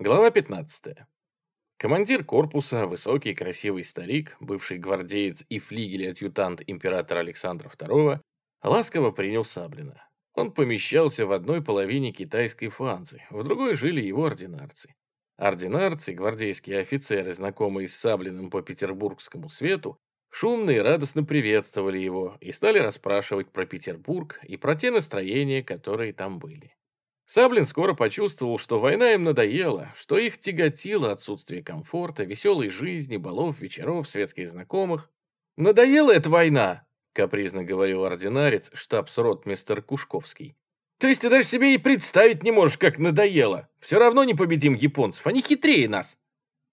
Глава 15. Командир корпуса, высокий красивый старик, бывший гвардеец и флигель-адъютант императора Александра II, ласково принял Саблина. Он помещался в одной половине китайской фанзы, в другой жили его ординарцы. Ординарцы, гвардейские офицеры, знакомые с Саблиным по петербургскому свету, шумно и радостно приветствовали его и стали расспрашивать про Петербург и про те настроения, которые там были. Саблин скоро почувствовал, что война им надоела, что их тяготило отсутствие комфорта, веселой жизни, балов, вечеров, светских знакомых. «Надоела эта война!» — капризно говорил ординарец, штабс-рот мистер Кушковский. «То есть ты даже себе и представить не можешь, как надоело! Все равно не победим японцев, они хитрее нас!»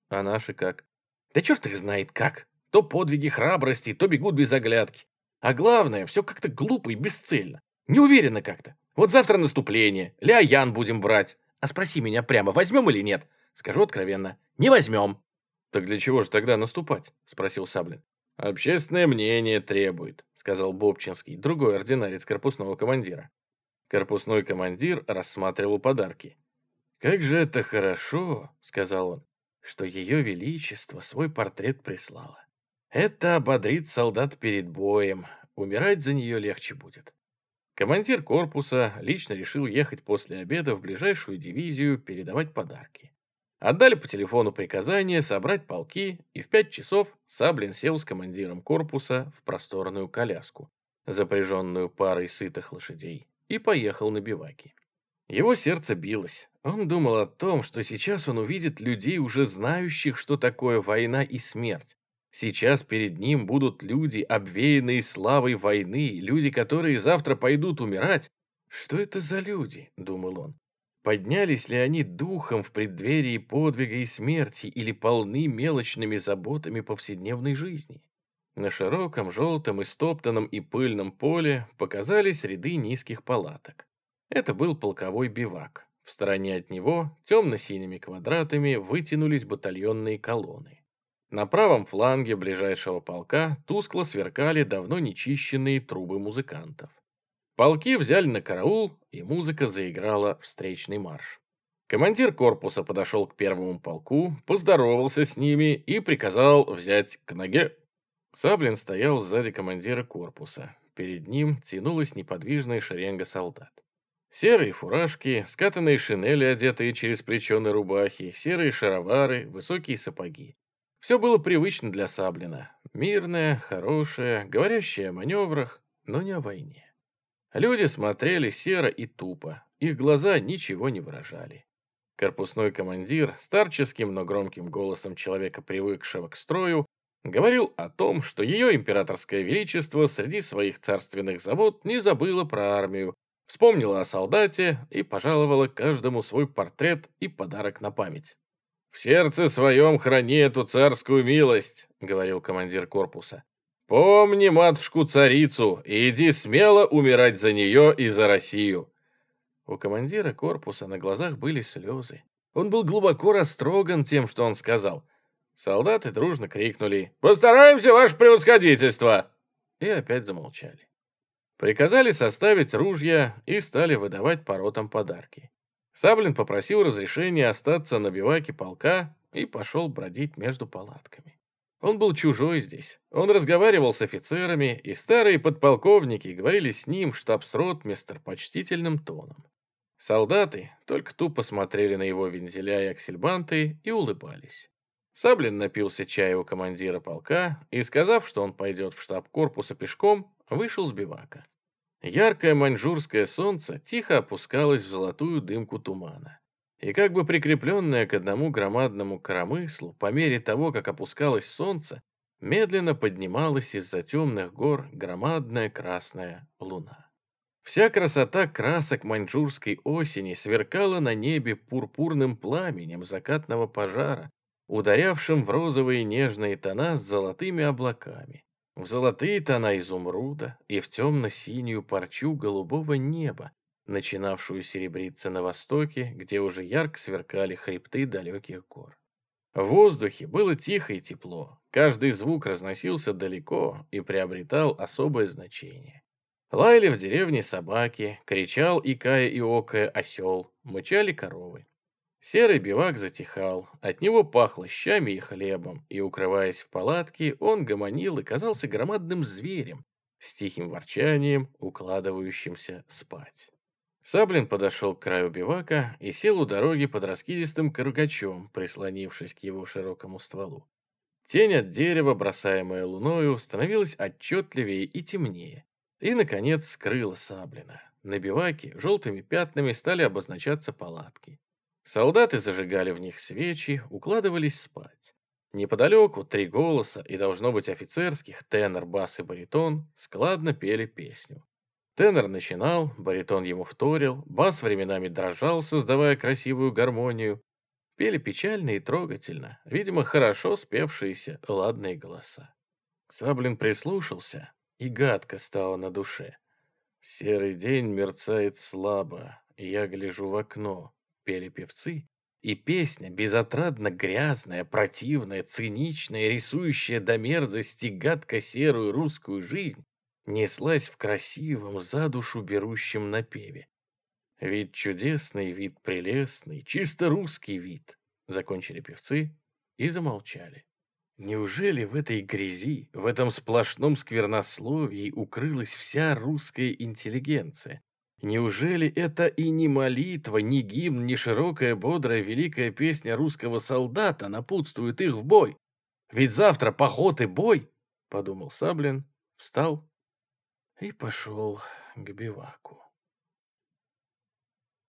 «А наши как?» «Да черт их знает как! То подвиги храбрости, то бегут без оглядки. А главное, все как-то глупо и бесцельно. Неуверенно как-то. Вот завтра наступление, Ляян будем брать. А спроси меня прямо, возьмем или нет? Скажу откровенно, не возьмем. Так для чего же тогда наступать? Спросил Саблин. Общественное мнение требует, сказал Бобчинский, другой ординарец корпусного командира. Корпусной командир рассматривал подарки. «Как же это хорошо», — сказал он, — «что ее величество свой портрет прислало. Это ободрит солдат перед боем, умирать за нее легче будет. Командир корпуса лично решил ехать после обеда в ближайшую дивизию передавать подарки. Отдали по телефону приказание собрать полки, и в пять часов Саблин сел с командиром корпуса в просторную коляску, запряженную парой сытых лошадей, и поехал на биваки. Его сердце билось. Он думал о том, что сейчас он увидит людей, уже знающих, что такое война и смерть, Сейчас перед ним будут люди, обвеянные славой войны, люди, которые завтра пойдут умирать. Что это за люди, думал он. Поднялись ли они духом в преддверии подвига и смерти или полны мелочными заботами повседневной жизни? На широком, желтом, истоптанном и пыльном поле показались ряды низких палаток. Это был полковой бивак. В стороне от него темно-синими квадратами вытянулись батальонные колонны. На правом фланге ближайшего полка тускло сверкали давно нечищенные трубы музыкантов. Полки взяли на караул, и музыка заиграла встречный марш. Командир корпуса подошел к первому полку, поздоровался с ними и приказал взять к ноге. Саблин стоял сзади командира корпуса. Перед ним тянулась неподвижная шеренга солдат. Серые фуражки, скатанные шинели, одетые через плечо на рубахи, серые шаровары, высокие сапоги. Все было привычно для Саблина. Мирное, хорошее, говорящее о маневрах, но не о войне. Люди смотрели серо и тупо, их глаза ничего не выражали. Корпусной командир, старческим, но громким голосом человека, привыкшего к строю, говорил о том, что ее императорское величество среди своих царственных забот не забыло про армию, вспомнила о солдате и пожаловала каждому свой портрет и подарок на память. «В сердце своем храни эту царскую милость», — говорил командир корпуса. «Помни матушку-царицу и иди смело умирать за нее и за Россию». У командира корпуса на глазах были слезы. Он был глубоко растроган тем, что он сказал. Солдаты дружно крикнули «Постараемся, ваше превосходительство!» и опять замолчали. Приказали составить ружья и стали выдавать по ротам подарки. Саблин попросил разрешения остаться на биваке полка и пошел бродить между палатками. Он был чужой здесь. Он разговаривал с офицерами, и старые подполковники говорили с ним штабс-ротмистр почтительным тоном. Солдаты только тупо смотрели на его вензеля и аксельбанты и улыбались. Саблин напился чая у командира полка и, сказав, что он пойдет в штаб корпуса пешком, вышел с бивака. Яркое маньчжурское солнце тихо опускалось в золотую дымку тумана. И как бы прикрепленное к одному громадному коромыслу, по мере того, как опускалось солнце, медленно поднималась из-за темных гор громадная красная луна. Вся красота красок маньчжурской осени сверкала на небе пурпурным пламенем закатного пожара, ударявшим в розовые нежные тона с золотыми облаками в золотые тона изумруда и в темно-синюю парчу голубого неба, начинавшую серебриться на востоке, где уже ярко сверкали хребты далеких гор. В воздухе было тихо и тепло, каждый звук разносился далеко и приобретал особое значение. Лаяли в деревне собаки, кричал, икая и окая осел, мычали коровы. Серый бивак затихал, от него пахло щами и хлебом, и, укрываясь в палатке, он гомонил и казался громадным зверем, с тихим ворчанием, укладывающимся спать. Саблин подошел к краю бивака и сел у дороги под раскидистым каргачом, прислонившись к его широкому стволу. Тень от дерева, бросаемая луною, становилась отчетливее и темнее, и, наконец, скрыла Саблина. На биваке желтыми пятнами стали обозначаться палатки. Солдаты зажигали в них свечи, укладывались спать. Неподалеку три голоса, и должно быть офицерских, тенор, бас и баритон, складно пели песню. Тенор начинал, баритон ему вторил, бас временами дрожал, создавая красивую гармонию. Пели печально и трогательно, видимо, хорошо спевшиеся ладные голоса. Саблин прислушался, и гадко стало на душе. Серый день мерцает слабо, я гляжу в окно пели певцы, и песня, безотрадно грязная, противная, циничная, рисующая до мерзости гадко-серую русскую жизнь, неслась в красивом, за душу берущем напеве. Вид чудесный, вид прелестный, чисто русский вид, закончили певцы и замолчали. Неужели в этой грязи, в этом сплошном сквернословии укрылась вся русская интеллигенция? Неужели это и не молитва, не гимн, не широкая, бодрая, великая песня русского солдата напутствует их в бой? Ведь завтра поход и бой, — подумал Саблин, встал и пошел к биваку.